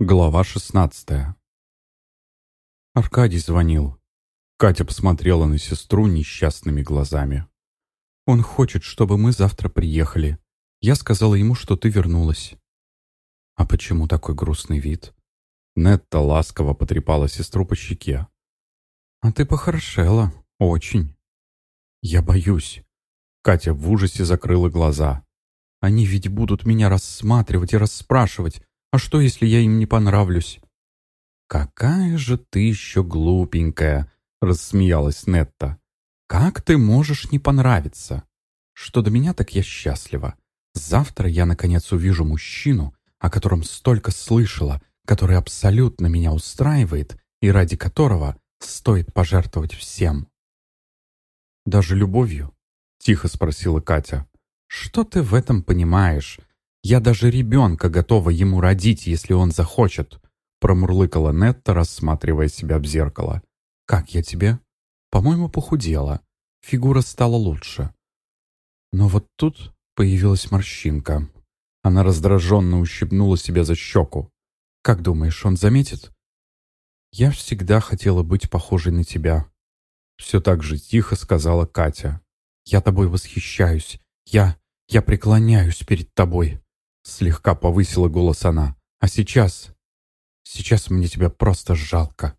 Глава шестнадцатая. Аркадий звонил. Катя посмотрела на сестру несчастными глазами. «Он хочет, чтобы мы завтра приехали. Я сказала ему, что ты вернулась». «А почему такой грустный вид?» Нетта ласково потрепала сестру по щеке. «А ты похорошела. Очень. Я боюсь». Катя в ужасе закрыла глаза. «Они ведь будут меня рассматривать и расспрашивать. А что, если я им не понравлюсь?» «Какая же ты еще глупенькая!» — рассмеялась Нетта. «Как ты можешь не понравиться? Что до меня, так я счастлива. Завтра я, наконец, увижу мужчину, о котором столько слышала, который абсолютно меня устраивает и ради которого стоит пожертвовать всем». «Даже любовью?» — тихо спросила Катя. «Что ты в этом понимаешь? Я даже ребенка готова ему родить, если он захочет», промурлыкала Нетта, рассматривая себя в зеркало. «Как я тебе?» «По-моему, похудела. Фигура стала лучше». Но вот тут появилась морщинка. Она раздраженно ущипнула себя за щеку. «Как думаешь, он заметит?» «Я всегда хотела быть похожей на тебя», — все так же тихо сказала Катя. «Я тобой восхищаюсь. Я... я преклоняюсь перед тобой». Слегка повысила голос она. «А сейчас? Сейчас мне тебя просто жалко».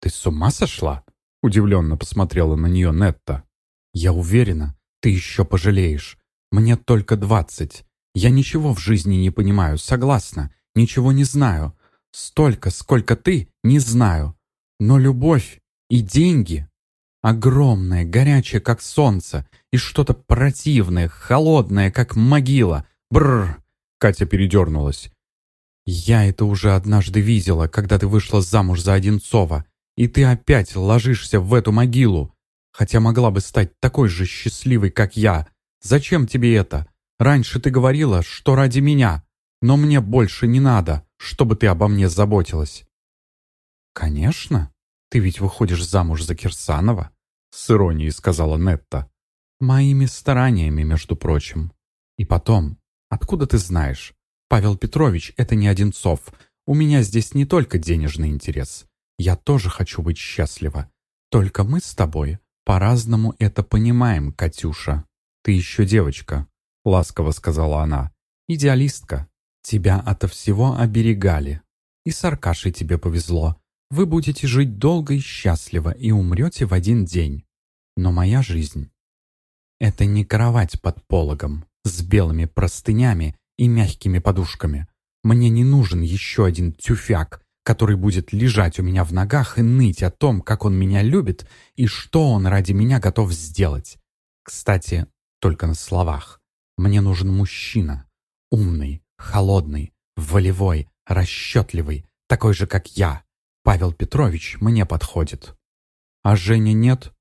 «Ты с ума сошла?» Удивленно посмотрела на нее Нетта. «Я уверена, ты еще пожалеешь. Мне только двадцать. Я ничего в жизни не понимаю, согласна. Ничего не знаю. Столько, сколько ты, не знаю. Но любовь и деньги огромное, горячее, как солнце, и что-то противное, холодное, как могила. Бррр, Катя передернулась. «Я это уже однажды видела, когда ты вышла замуж за Одинцова, и ты опять ложишься в эту могилу, хотя могла бы стать такой же счастливой, как я. Зачем тебе это? Раньше ты говорила, что ради меня, но мне больше не надо, чтобы ты обо мне заботилась». «Конечно, ты ведь выходишь замуж за Кирсанова», с иронией сказала Нетта. «Моими стараниями, между прочим. И потом, Откуда ты знаешь? Павел Петрович, это не Одинцов. У меня здесь не только денежный интерес. Я тоже хочу быть счастлива. Только мы с тобой по-разному это понимаем, Катюша. Ты еще девочка, ласково сказала она. Идеалистка. Тебя ото всего оберегали. И с Аркашей тебе повезло. Вы будете жить долго и счастливо и умрете в один день. Но моя жизнь — это не кровать под пологом с белыми простынями и мягкими подушками. Мне не нужен еще один тюфяк, который будет лежать у меня в ногах и ныть о том, как он меня любит и что он ради меня готов сделать. Кстати, только на словах. Мне нужен мужчина. Умный, холодный, волевой, расчетливый, такой же, как я. Павел Петрович мне подходит. А Женя нет?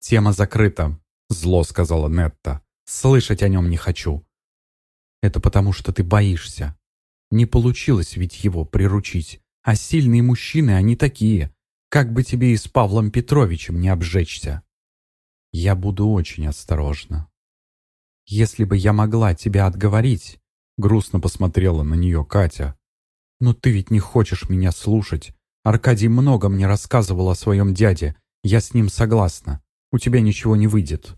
Тема закрыта, зло сказала Нетта. Слышать о нем не хочу. Это потому, что ты боишься. Не получилось ведь его приручить. А сильные мужчины, они такие. Как бы тебе и с Павлом Петровичем не обжечься. Я буду очень осторожна. Если бы я могла тебя отговорить, грустно посмотрела на нее Катя. Но ты ведь не хочешь меня слушать. Аркадий много мне рассказывал о своем дяде. Я с ним согласна. У тебя ничего не выйдет.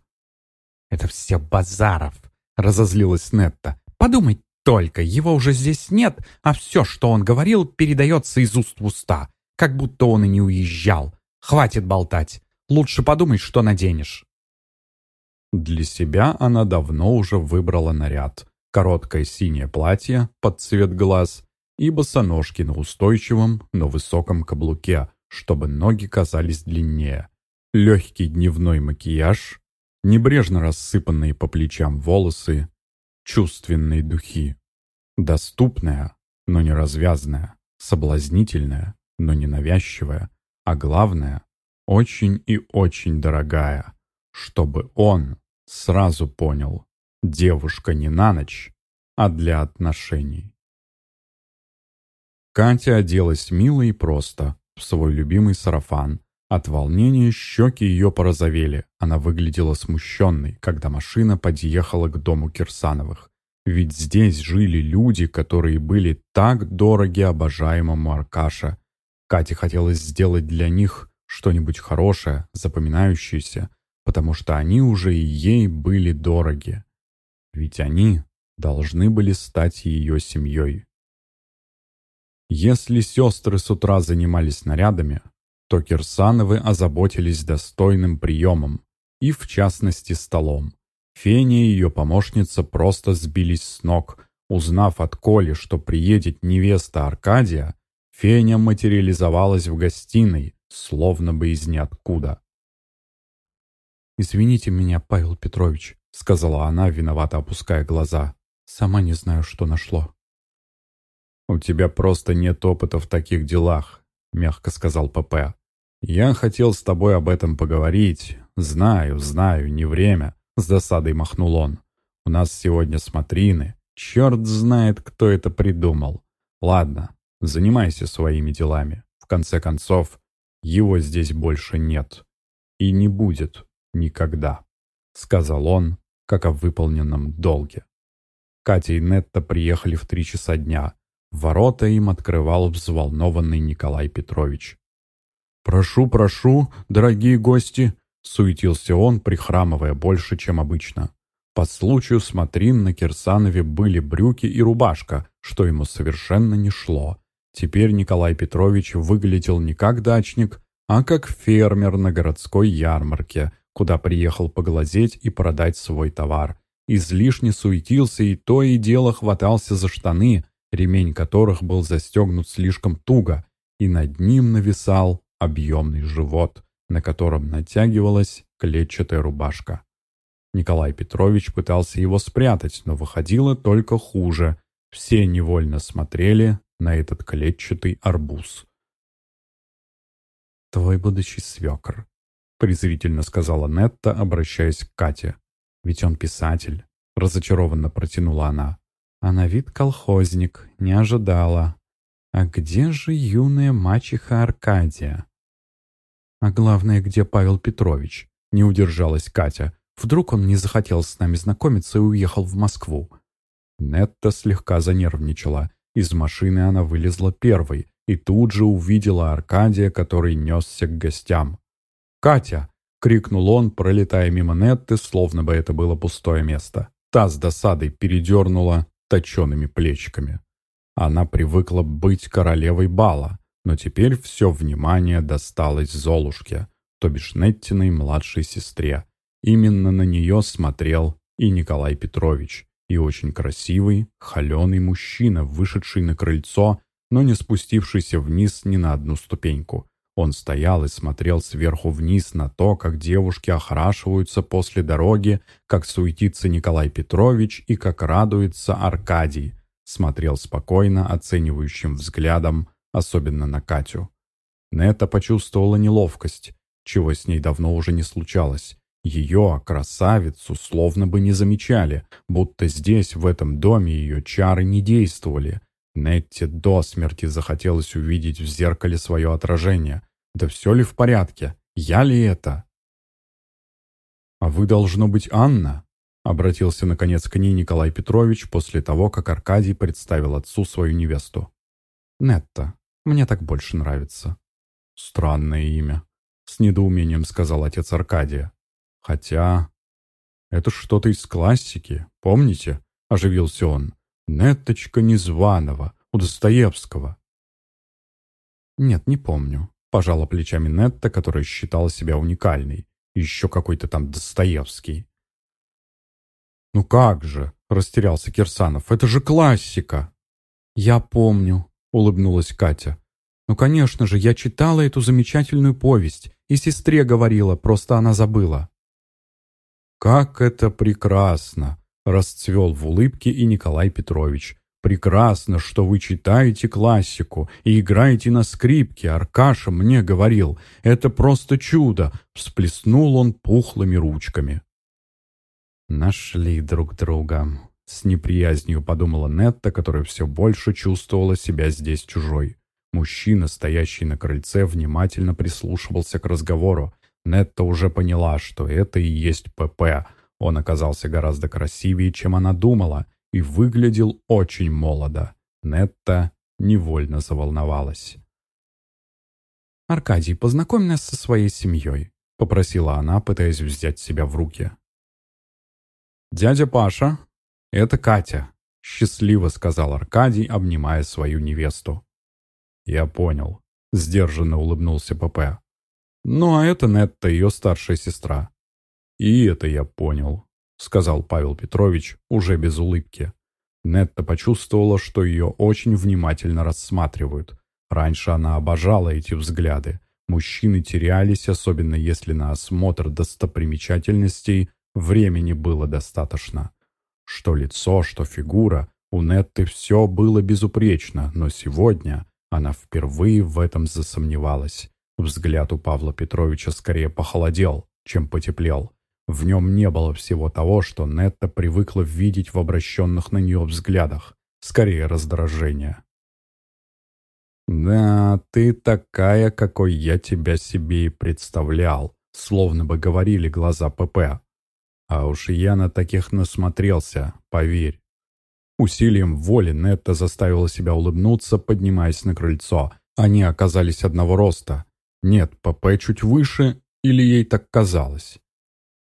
«Это все Базаров!» — разозлилась Нетта. «Подумай только, его уже здесь нет, а все, что он говорил, передается из уст в уста, как будто он и не уезжал. Хватит болтать. Лучше подумай, что наденешь». Для себя она давно уже выбрала наряд. Короткое синее платье под цвет глаз и босоножки на устойчивом, но высоком каблуке, чтобы ноги казались длиннее. Легкий дневной макияж, небрежно рассыпанные по плечам волосы, чувственные духи. Доступная, но не развязная, соблазнительная, но не навязчивая, а главное, очень и очень дорогая, чтобы он сразу понял, девушка не на ночь, а для отношений. Катя оделась мило и просто, в свой любимый сарафан, от волнения щеки ее порозовели. Она выглядела смущенной, когда машина подъехала к дому Кирсановых. Ведь здесь жили люди, которые были так дороги обожаемому Аркаша. Кате хотелось сделать для них что-нибудь хорошее, запоминающееся, потому что они уже и ей были дороги. Ведь они должны были стать ее семьей. Если сестры с утра занимались нарядами, то Кирсановы озаботились достойным приемом, и в частности столом. Феня и ее помощница просто сбились с ног. Узнав от Коли, что приедет невеста Аркадия, Феня материализовалась в гостиной, словно бы из ниоткуда. «Извините меня, Павел Петрович», — сказала она, виновато опуская глаза. «Сама не знаю, что нашло». «У тебя просто нет опыта в таких делах», — мягко сказал ПП. «Я хотел с тобой об этом поговорить. Знаю, знаю, не время», — с досадой махнул он. «У нас сегодня смотрины. Черт знает, кто это придумал. Ладно, занимайся своими делами. В конце концов, его здесь больше нет. И не будет никогда», — сказал он, как о выполненном долге. Катя и Нетта приехали в три часа дня. Ворота им открывал взволнованный Николай Петрович. «Прошу, прошу, дорогие гости!» — суетился он, прихрамывая больше, чем обычно. По случаю смотрин на Кирсанове были брюки и рубашка, что ему совершенно не шло. Теперь Николай Петрович выглядел не как дачник, а как фермер на городской ярмарке, куда приехал поглазеть и продать свой товар. Излишне суетился и то и дело хватался за штаны, ремень которых был застегнут слишком туго, и над ним нависал объемный живот, на котором натягивалась клетчатая рубашка. Николай Петрович пытался его спрятать, но выходило только хуже. Все невольно смотрели на этот клетчатый арбуз. «Твой будущий свекр», — презрительно сказала Нетта, обращаясь к Кате. «Ведь он писатель», — разочарованно протянула она. «А на вид колхозник, не ожидала. А где же юная мачеха Аркадия?» «А главное, где Павел Петрович?» — не удержалась Катя. «Вдруг он не захотел с нами знакомиться и уехал в Москву?» Нетта слегка занервничала. Из машины она вылезла первой и тут же увидела Аркадия, который несся к гостям. «Катя!» — крикнул он, пролетая мимо Нетты, словно бы это было пустое место. Та с досадой передернула точеными плечиками. Она привыкла быть королевой бала, но теперь все внимание досталось Золушке, то бишь Неттиной младшей сестре. Именно на нее смотрел и Николай Петрович, и очень красивый, холеный мужчина, вышедший на крыльцо, но не спустившийся вниз ни на одну ступеньку. Он стоял и смотрел сверху вниз на то, как девушки охрашиваются после дороги, как суетится Николай Петрович и как радуется Аркадий. Смотрел спокойно, оценивающим взглядом, особенно на Катю. Нета почувствовала неловкость, чего с ней давно уже не случалось. Ее, красавицу, словно бы не замечали, будто здесь, в этом доме, ее чары не действовали. Нетте до смерти захотелось увидеть в зеркале свое отражение. Да все ли в порядке? Я ли это? «А вы, должно быть, Анна?» Обратился, наконец, к ней Николай Петрович после того, как Аркадий представил отцу свою невесту. «Нетта», мне так больше нравится». «Странное имя», — с недоумением сказал отец Аркадия. «Хотя... это что-то из классики, помните?» — оживился он. «Неточка Незваного, у Достоевского». «Нет, не помню», — пожала плечами Нетта, которая считала себя уникальной. Еще какой-то там Достоевский. «Ну как же?» — растерялся Кирсанов. «Это же классика!» «Я помню», — улыбнулась Катя. «Ну, конечно же, я читала эту замечательную повесть, и сестре говорила, просто она забыла». «Как это прекрасно!» — расцвел в улыбке и Николай Петрович. «Прекрасно, что вы читаете классику и играете на скрипке, Аркаша мне говорил. Это просто чудо!» — всплеснул он пухлыми ручками. «Нашли друг друга», с неприязнью подумала Нетта, которая все больше чувствовала себя здесь чужой. Мужчина, стоящий на крыльце, внимательно прислушивался к разговору. Нетта уже поняла, что это и есть ПП. Он оказался гораздо красивее, чем она думала, и выглядел очень молодо. Нетта невольно заволновалась. «Аркадий, познакомь нас со своей семьей», — попросила она, пытаясь взять себя в руки. «Дядя Паша, это Катя», — счастливо сказал Аркадий, обнимая свою невесту. «Я понял», — сдержанно улыбнулся ПП. «Ну, а это Нетта, ее старшая сестра». «И это я понял», — сказал Павел Петрович, уже без улыбки. Нетта почувствовала, что ее очень внимательно рассматривают. Раньше она обожала эти взгляды. Мужчины терялись, особенно если на осмотр достопримечательностей времени было достаточно. Что лицо, что фигура, у Нетты все было безупречно, но сегодня она впервые в этом засомневалась. Взгляд у Павла Петровича скорее похолодел, чем потеплел. В нем не было всего того, что Нетта привыкла видеть в обращенных на нее взглядах. Скорее раздражение. «Да, ты такая, какой я тебя себе и представлял», словно бы говорили глаза ПП. А уж я на таких насмотрелся, поверь. Усилием воли Нетта заставила себя улыбнуться, поднимаясь на крыльцо. Они оказались одного роста. Нет, ПП чуть выше, или ей так казалось.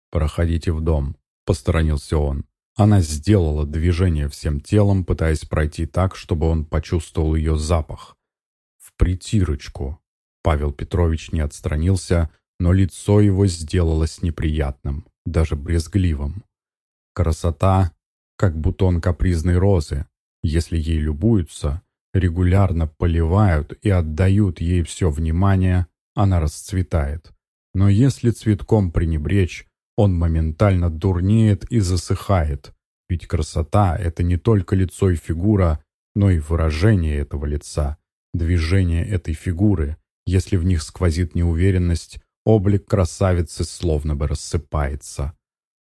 «Проходите в дом», — посторонился он. Она сделала движение всем телом, пытаясь пройти так, чтобы он почувствовал ее запах. В притирочку. Павел Петрович не отстранился, но лицо его сделалось неприятным, даже брезгливым. Красота, как бутон капризной розы. Если ей любуются, регулярно поливают и отдают ей все внимание, она расцветает. Но если цветком пренебречь, он моментально дурнеет и засыхает, ведь красота — это не только лицо и фигура, но и выражение этого лица, движение этой фигуры. Если в них сквозит неуверенность, облик красавицы словно бы рассыпается.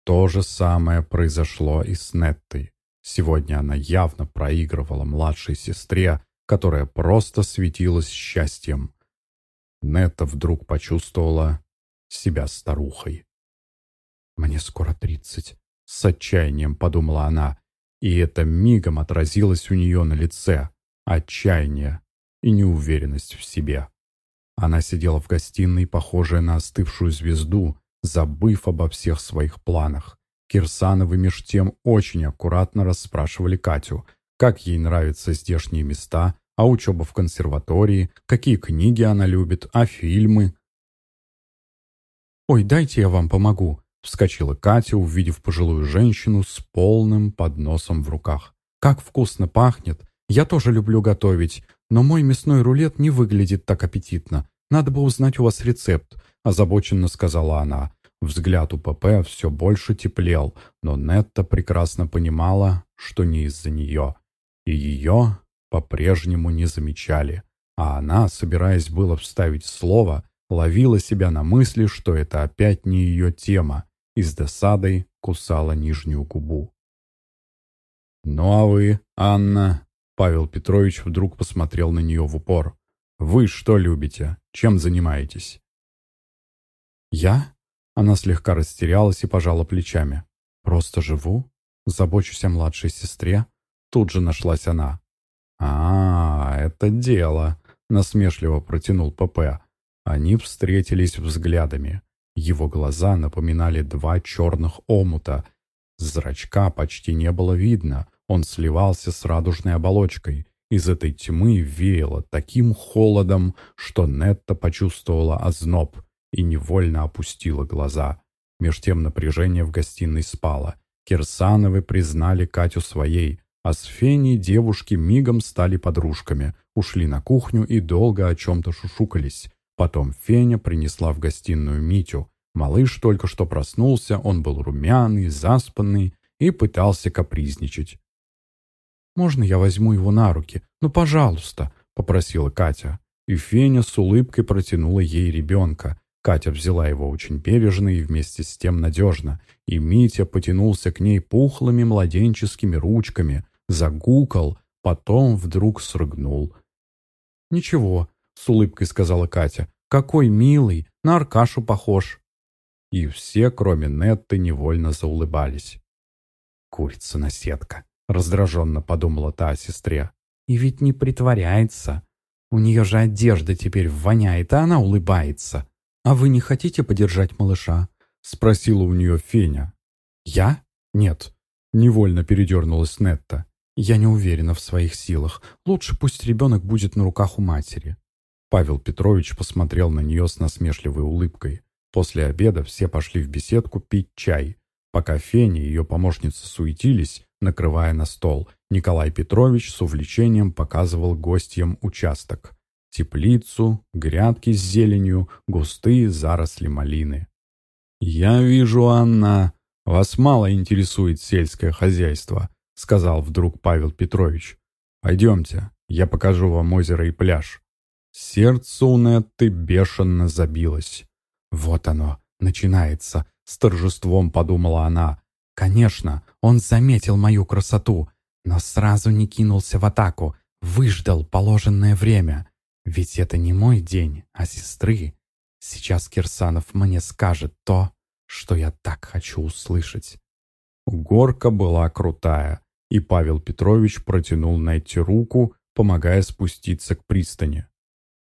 То же самое произошло и с Неттой. Сегодня она явно проигрывала младшей сестре, которая просто светилась счастьем. Нетта вдруг почувствовала себя старухой. «Мне скоро тридцать», — с отчаянием подумала она, и это мигом отразилось у нее на лице. Отчаяние и неуверенность в себе. Она сидела в гостиной, похожая на остывшую звезду, забыв обо всех своих планах. Кирсановы меж тем очень аккуратно расспрашивали Катю, как ей нравятся здешние места, а учеба в консерватории, какие книги она любит, а фильмы. «Ой, дайте я вам помогу», Вскочила Катя, увидев пожилую женщину с полным подносом в руках. «Как вкусно пахнет! Я тоже люблю готовить, но мой мясной рулет не выглядит так аппетитно. Надо бы узнать у вас рецепт», – озабоченно сказала она. Взгляд у ПП все больше теплел, но Нетта прекрасно понимала, что не из-за нее. И ее по-прежнему не замечали. А она, собираясь было вставить слово, ловила себя на мысли, что это опять не ее тема, и с досадой кусала нижнюю губу. «Ну а вы, Анна?» Павел Петрович вдруг посмотрел на нее в упор. «Вы что любите? Чем занимаетесь?» «Я?» Она слегка растерялась и пожала плечами. «Просто живу, забочусь о младшей сестре». Тут же нашлась она. «А, это дело», — насмешливо протянул ПП. Они встретились взглядами. Его глаза напоминали два черных омута. Зрачка почти не было видно, он сливался с радужной оболочкой. Из этой тьмы веяло таким холодом, что Нетта почувствовала озноб и невольно опустила глаза. Меж тем напряжение в гостиной спало. Кирсановы признали Катю своей, а с Феней девушки мигом стали подружками, ушли на кухню и долго о чем-то шушукались. Потом Феня принесла в гостиную Митю. Малыш только что проснулся, он был румяный, заспанный и пытался капризничать. «Можно я возьму его на руки? Ну, пожалуйста», — попросила Катя. И Феня с улыбкой протянула ей ребенка. Катя взяла его очень бережно и вместе с тем надежно, и Митя потянулся к ней пухлыми младенческими ручками, загукал, потом вдруг срыгнул. «Ничего», — с улыбкой сказала Катя, какой милый, на Аркашу похож. И все, кроме Нетты, невольно заулыбались. Курица-наседка, раздраженно подумала та о сестре. «И ведь не притворяется. У нее же одежда теперь воняет, а она улыбается». «А вы не хотите подержать малыша?» — спросила у нее Феня. «Я? Нет». Невольно передернулась Нетта. «Я не уверена в своих силах. Лучше пусть ребенок будет на руках у матери». Павел Петрович посмотрел на нее с насмешливой улыбкой. После обеда все пошли в беседку пить чай. Пока Феня и ее помощница суетились, накрывая на стол, Николай Петрович с увлечением показывал гостям участок. Теплицу, грядки с зеленью, густые заросли малины. «Я вижу, Анна, вас мало интересует сельское хозяйство», сказал вдруг Павел Петрович. «Пойдемте, я покажу вам озеро и пляж». Сердце у Нетты бешено забилось. «Вот оно, начинается», — с торжеством подумала она. «Конечно, он заметил мою красоту, но сразу не кинулся в атаку, выждал положенное время. Ведь это не мой день, а сестры. Сейчас Кирсанов мне скажет то, что я так хочу услышать». Горка была крутая, и Павел Петрович протянул найти руку, помогая спуститься к пристани.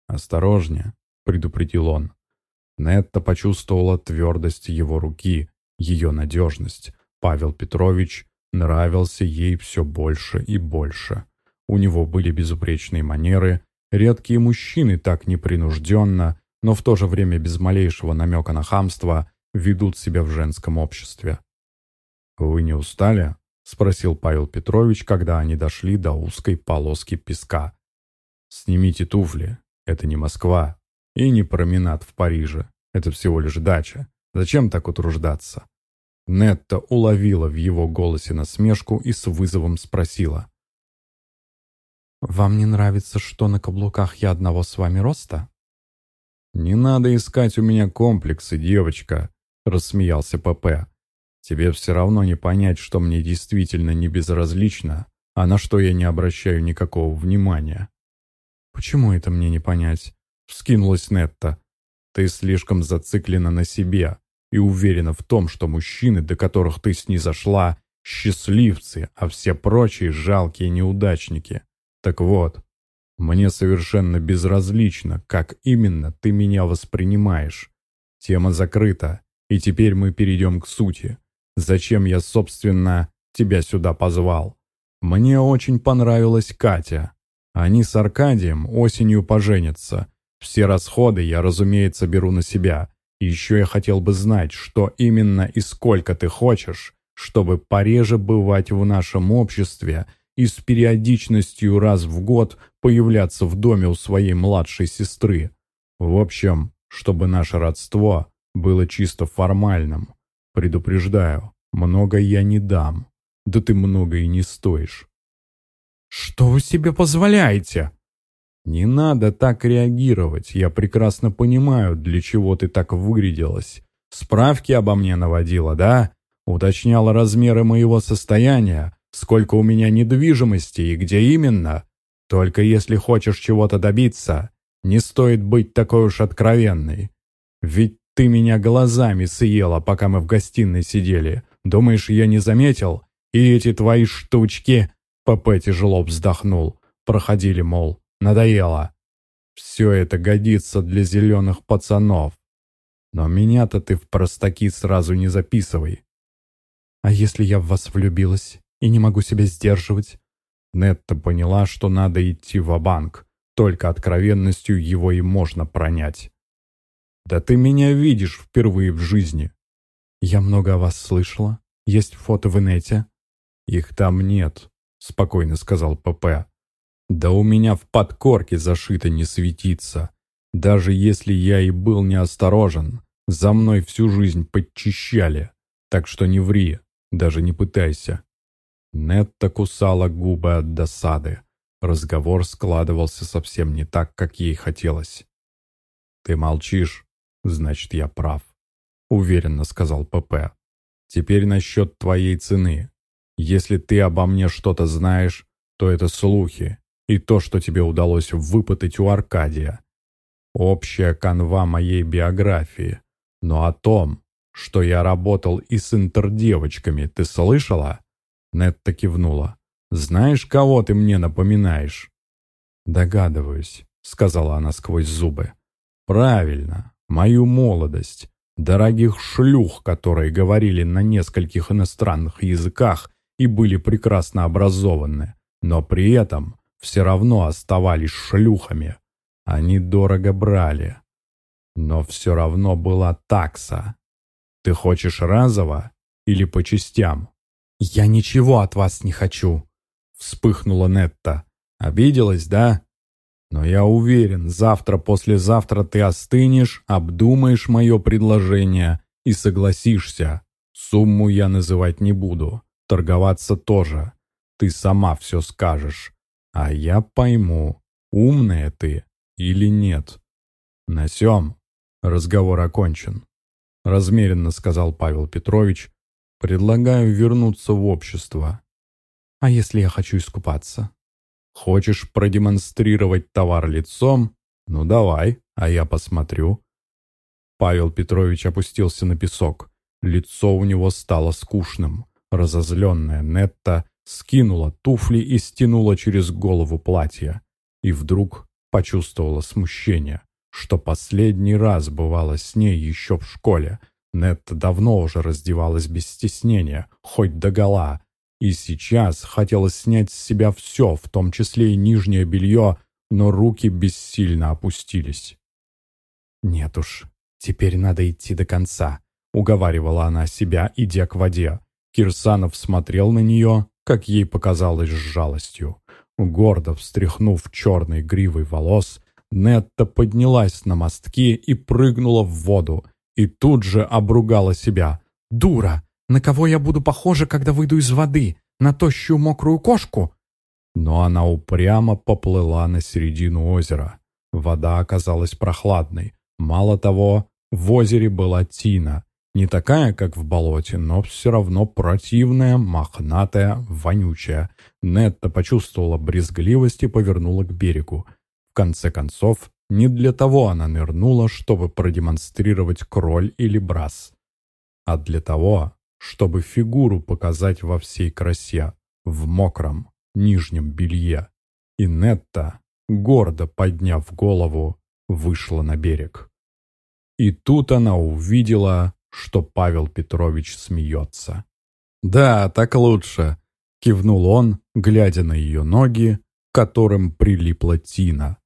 «Осторожнее», — предупредил он. Нетта почувствовала твердость его руки, ее надежность. Павел Петрович нравился ей все больше и больше. У него были безупречные манеры, редкие мужчины так непринужденно, но в то же время без малейшего намека на хамство, ведут себя в женском обществе. «Вы не устали?» — спросил Павел Петрович, когда они дошли до узкой полоски песка. «Снимите туфли, это не Москва и не променад в Париже. Это всего лишь дача. Зачем так утруждаться?» Нетта уловила в его голосе насмешку и с вызовом спросила. «Вам не нравится, что на каблуках я одного с вами роста?» «Не надо искать у меня комплексы, девочка», — рассмеялся ПП. «Тебе все равно не понять, что мне действительно не безразлично, а на что я не обращаю никакого внимания». «Почему это мне не понять?» — вскинулась Нетта. «Ты слишком зациклена на себе и уверена в том, что мужчины, до которых ты снизошла, счастливцы, а все прочие жалкие неудачники. Так вот, мне совершенно безразлично, как именно ты меня воспринимаешь. Тема закрыта, и теперь мы перейдем к сути. Зачем я, собственно, тебя сюда позвал? Мне очень понравилась Катя. Они с Аркадием осенью поженятся. Все расходы я, разумеется, беру на себя. Еще я хотел бы знать, что именно и сколько ты хочешь, чтобы пореже бывать в нашем обществе и с периодичностью раз в год появляться в доме у своей младшей сестры. В общем, чтобы наше родство было чисто формальным. Предупреждаю, много я не дам. Да ты много и не стоишь. «Что вы себе позволяете?» «Не надо так реагировать. Я прекрасно понимаю, для чего ты так вырядилась. Справки обо мне наводила, да? Уточняла размеры моего состояния, сколько у меня недвижимости и где именно. Только если хочешь чего-то добиться, не стоит быть такой уж откровенной. Ведь ты меня глазами съела, пока мы в гостиной сидели. Думаешь, я не заметил? И эти твои штучки...» ПП тяжело вздохнул. Проходили, мол, надоело. Все это годится для зеленых пацанов. Но меня-то ты в простаки сразу не записывай. А если я в вас влюбилась и не могу себя сдерживать? Нетта поняла, что надо идти в банк Только откровенностью его и можно пронять. «Да ты меня видишь впервые в жизни». «Я много о вас слышала. Есть фото в инете». «Их там нет спокойно сказал ПП. «Да у меня в подкорке зашито не светиться. Даже если я и был неосторожен, за мной всю жизнь подчищали. Так что не ври, даже не пытайся». Нетта кусала губы от досады. Разговор складывался совсем не так, как ей хотелось. «Ты молчишь, значит, я прав», — уверенно сказал ПП. «Теперь насчет твоей цены. Если ты обо мне что-то знаешь, то это слухи и то, что тебе удалось выпытать у Аркадия. Общая канва моей биографии. Но о том, что я работал и с интердевочками, ты слышала?» Нетта кивнула. Знаешь, кого ты мне напоминаешь?» «Догадываюсь», — сказала она сквозь зубы. «Правильно, мою молодость, дорогих шлюх, которые говорили на нескольких иностранных языках и были прекрасно образованы, но при этом все равно оставались шлюхами. Они дорого брали. Но все равно была такса. Ты хочешь разово или по частям? «Я ничего от вас не хочу», — вспыхнула Нетта. «Обиделась, да? Но я уверен, завтра-послезавтра ты остынешь, обдумаешь мое предложение и согласишься. Сумму я называть не буду, торговаться тоже. Ты сама все скажешь. А я пойму, умная ты или нет. На сём разговор окончен. Размеренно сказал Павел Петрович. Предлагаю вернуться в общество. А если я хочу искупаться? Хочешь продемонстрировать товар лицом? Ну давай, а я посмотрю. Павел Петрович опустился на песок. Лицо у него стало скучным. Разозленная Нетта скинула туфли и стянула через голову платье. И вдруг почувствовала смущение, что последний раз бывало с ней еще в школе. Нетта давно уже раздевалась без стеснения, хоть догола, и сейчас хотелось снять с себя все, в том числе и нижнее белье, но руки бессильно опустились. «Нет уж, теперь надо идти до конца», — уговаривала она себя, идя к воде. Кирсанов смотрел на нее, как ей показалось, с жалостью. Гордо встряхнув черной гривой волос, Нетта поднялась на мостки и прыгнула в воду, и тут же обругала себя. «Дура! На кого я буду похожа, когда выйду из воды? На тощую мокрую кошку?» Но она упрямо поплыла на середину озера. Вода оказалась прохладной. Мало того, в озере была тина. Не такая, как в болоте, но все равно противная, мохнатая, вонючая. Нетта почувствовала брезгливость и повернула к берегу. В конце концов, не для того она нырнула, чтобы продемонстрировать кроль или брас, а для того, чтобы фигуру показать во всей красе, в мокром нижнем белье. И Нетта, гордо подняв голову, вышла на берег. И тут она увидела, что Павел Петрович смеется. «Да, так лучше», — кивнул он, глядя на ее ноги, к которым прилипла Тина.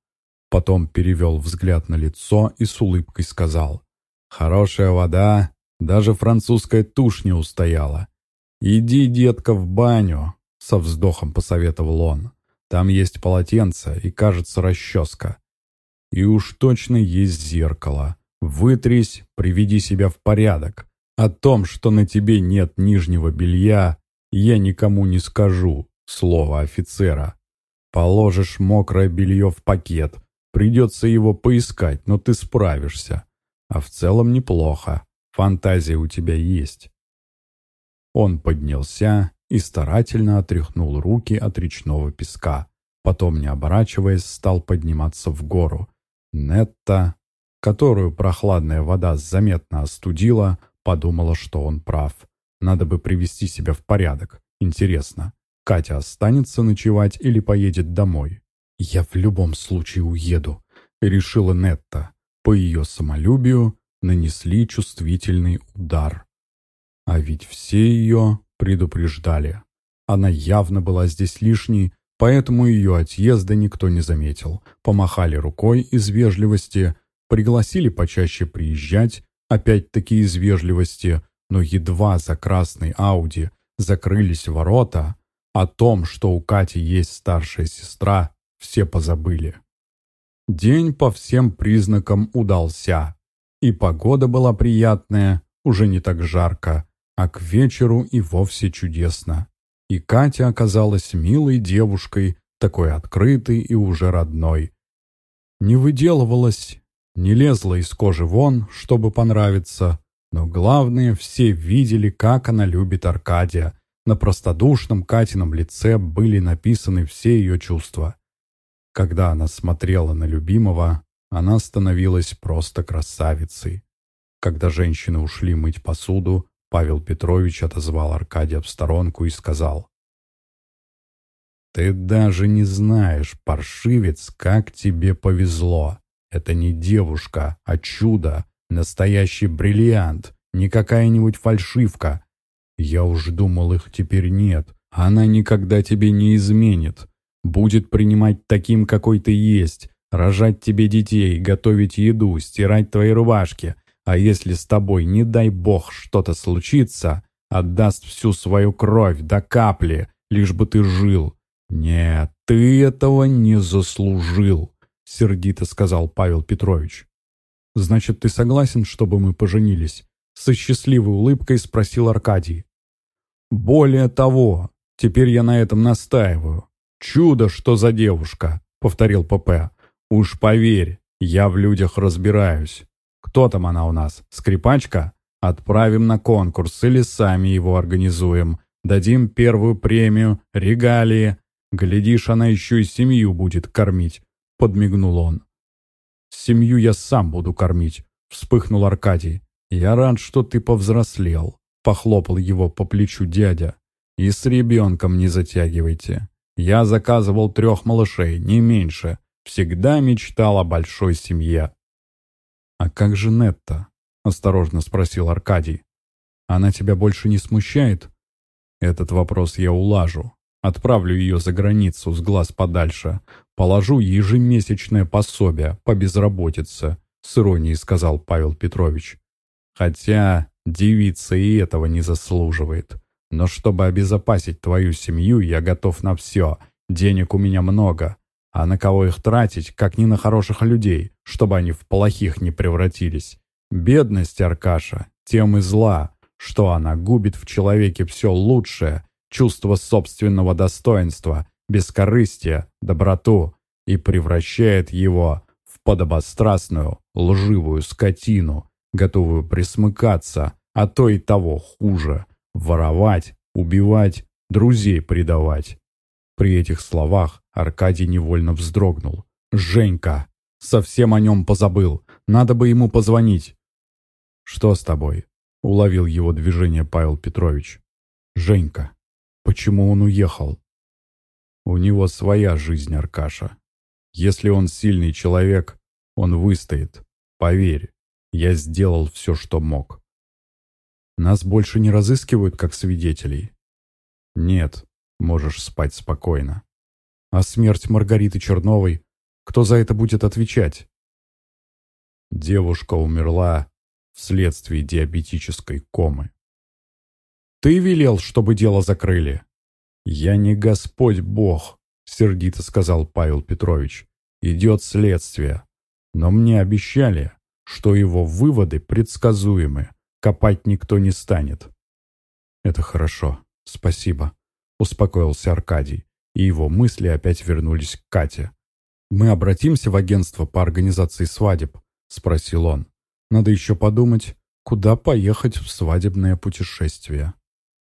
Потом перевел взгляд на лицо и с улыбкой сказал, «Хорошая вода, даже французская тушь не устояла. Иди, детка, в баню», — со вздохом посоветовал он. «Там есть полотенце и, кажется, расческа. И уж точно есть зеркало. Вытрись, приведи себя в порядок. О том, что на тебе нет нижнего белья, я никому не скажу, слово офицера. Положишь мокрое белье в пакет, придется его поискать, но ты справишься. А в целом неплохо, фантазия у тебя есть. Он поднялся и старательно отряхнул руки от речного песка. Потом, не оборачиваясь, стал подниматься в гору. Нетта которую прохладная вода заметно остудила, подумала, что он прав. Надо бы привести себя в порядок. Интересно, Катя останется ночевать или поедет домой? «Я в любом случае уеду», — решила Нетта. По ее самолюбию нанесли чувствительный удар. А ведь все ее предупреждали. Она явно была здесь лишней, поэтому ее отъезда никто не заметил. Помахали рукой из вежливости, Пригласили почаще приезжать, опять-таки из вежливости, но едва за красной Ауди закрылись ворота, о том, что у Кати есть старшая сестра, все позабыли. День по всем признакам удался, и погода была приятная, уже не так жарко, а к вечеру и вовсе чудесно. И Катя оказалась милой девушкой, такой открытой и уже родной. Не выделывалась, не лезла из кожи вон, чтобы понравиться, но главное, все видели, как она любит Аркадия. На простодушном Катином лице были написаны все ее чувства. Когда она смотрела на любимого, она становилась просто красавицей. Когда женщины ушли мыть посуду, Павел Петрович отозвал Аркадия в сторонку и сказал, Ты даже не знаешь, паршивец, как тебе повезло. Это не девушка, а чудо, настоящий бриллиант, не какая-нибудь фальшивка. Я уж думал, их теперь нет. Она никогда тебе не изменит. Будет принимать таким, какой ты есть, рожать тебе детей, готовить еду, стирать твои рубашки. А если с тобой, не дай бог, что-то случится, отдаст всю свою кровь до капли, лишь бы ты жил. Нет, ты этого не заслужил, сердито сказал Павел Петрович. Значит, ты согласен, чтобы мы поженились? Со счастливой улыбкой спросил Аркадий. Более того, теперь я на этом настаиваю. Чудо, что за девушка, повторил ПП. Уж поверь, я в людях разбираюсь. Кто там она у нас? Скрипачка? Отправим на конкурс или сами его организуем. Дадим первую премию, регалии. Глядишь, она еще и семью будет кормить», — подмигнул он. «Семью я сам буду кормить», — вспыхнул Аркадий. «Я рад, что ты повзрослел», — похлопал его по плечу дядя. «И с ребенком не затягивайте. Я заказывал трех малышей, не меньше. Всегда мечтал о большой семье». «А как же Нетта?» — осторожно спросил Аркадий. «Она тебя больше не смущает?» «Этот вопрос я улажу. Отправлю ее за границу с глаз подальше. Положу ежемесячное пособие по безработице», — с иронией сказал Павел Петрович. «Хотя девица и этого не заслуживает. Но чтобы обезопасить твою семью, я готов на все. Денег у меня много. А на кого их тратить, как не на хороших людей, чтобы они в плохих не превратились? Бедность, Аркаша, тем и зла, что она губит в человеке все лучшее, чувство собственного достоинства, бескорыстие, доброту и превращает его в подобострастную, лживую скотину, готовую присмыкаться, а то и того хуже, воровать, убивать, друзей предавать. При этих словах Аркадий невольно вздрогнул. «Женька! Совсем о нем позабыл. Надо бы ему позвонить». «Что с тобой?» — уловил его движение Павел Петрович. «Женька. Почему он уехал?» «У него своя жизнь, Аркаша. Если он сильный человек, он выстоит. Поверь, я сделал все, что мог». «Нас больше не разыскивают как свидетелей?» «Нет, можешь спать спокойно». «А смерть Маргариты Черновой? Кто за это будет отвечать?» Девушка умерла вследствие диабетической комы. «Ты велел, чтобы дело закрыли?» «Я не Господь Бог», — сердито сказал Павел Петрович. «Идет следствие. Но мне обещали, что его выводы предсказуемы. Копать никто не станет». «Это хорошо. Спасибо», — успокоился Аркадий, и его мысли опять вернулись к Кате. «Мы обратимся в агентство по организации свадеб?» — спросил он. Надо еще подумать, куда поехать в свадебное путешествие.